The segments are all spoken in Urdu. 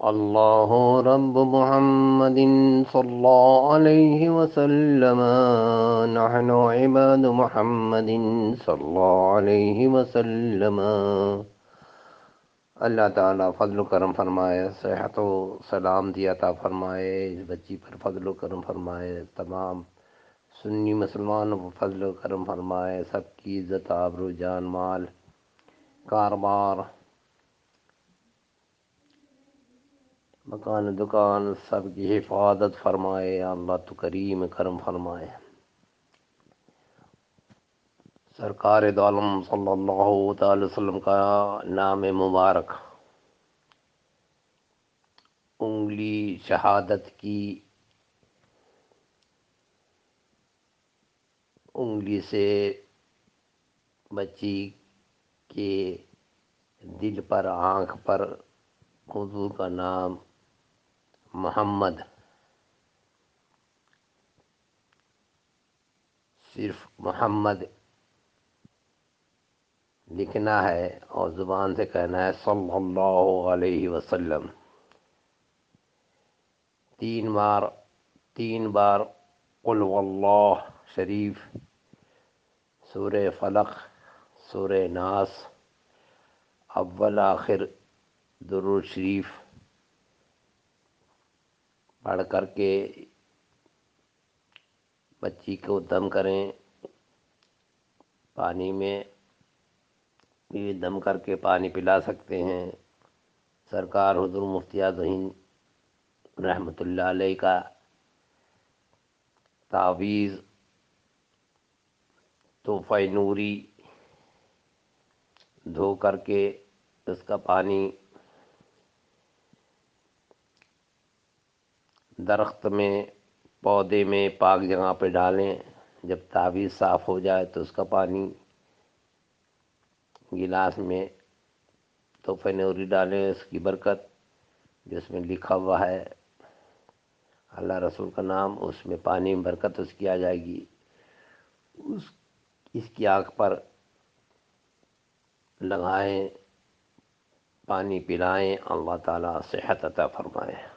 الله رب محمد صلى الله عليه وسلم نحن عباد محمد صلى الله عليه وسلم اللہ تعالیٰ فضل و کرم فرمائے صحت و سلام دیا عطا فرمائے اس بچی پر فضل و کرم فرمائے تمام سنی مسلمان پر فضل و کرم فرمائے سب کی عزت آبرو جان مال کاروبار مکان دکان سب کی حفاظت فرمائے، اللہ تو کریم کرم فرمائے۔ سرکار دعالم صلی اللہ تعالی وسلم کا نام مبارک۔ انگلی شہادت کی، انگلی سے بچی کے دل پر، آنکھ پر حضور کا نام محمد۔ صرف محمد لکھنا ہے اور زبان سے کہنا ہے صلی اللہ علیہ وسلم۔ تین بار تین بار قل واللہ شریف سور فلق سور ناس، اول آخر درود شریف۔ پڑھ کر کے بچی کو دم کریں، پانی میں بھی دم کر کے پانی پلا سکتے ہیں۔ سرکار حضور مفتی ذہین رحمۃ اللہ علیہ کا تعویذ تحفہ نوری دھو کر کے اس کا پانی درخت میں، پودے میں پاک جگہ پہ ڈالیں۔ جب تعویذ صاف ہو جائے تو اس کا پانی گلاس میں تو فنوری ڈالیں۔ اس کی برکت جس میں لکھا ہوا ہے، اللہ رسول کا نام، اس میں پانی میں برکت اس کی آ جائے گی۔ اس اس کی آنکھ پر لگائیں، پانی پلائیں، اللہ تعالیٰ صحت عطا فرمائیں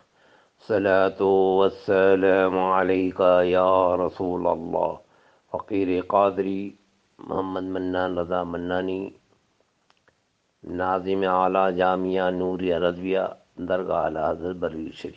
صلاة وسلم علیکہ یا رسول اللہ فقیر قادری محمد منان، رضا منانی، ناظم اعلیٰ جامعہ نوری رضویہ درگاہ حضرت بری شریف۔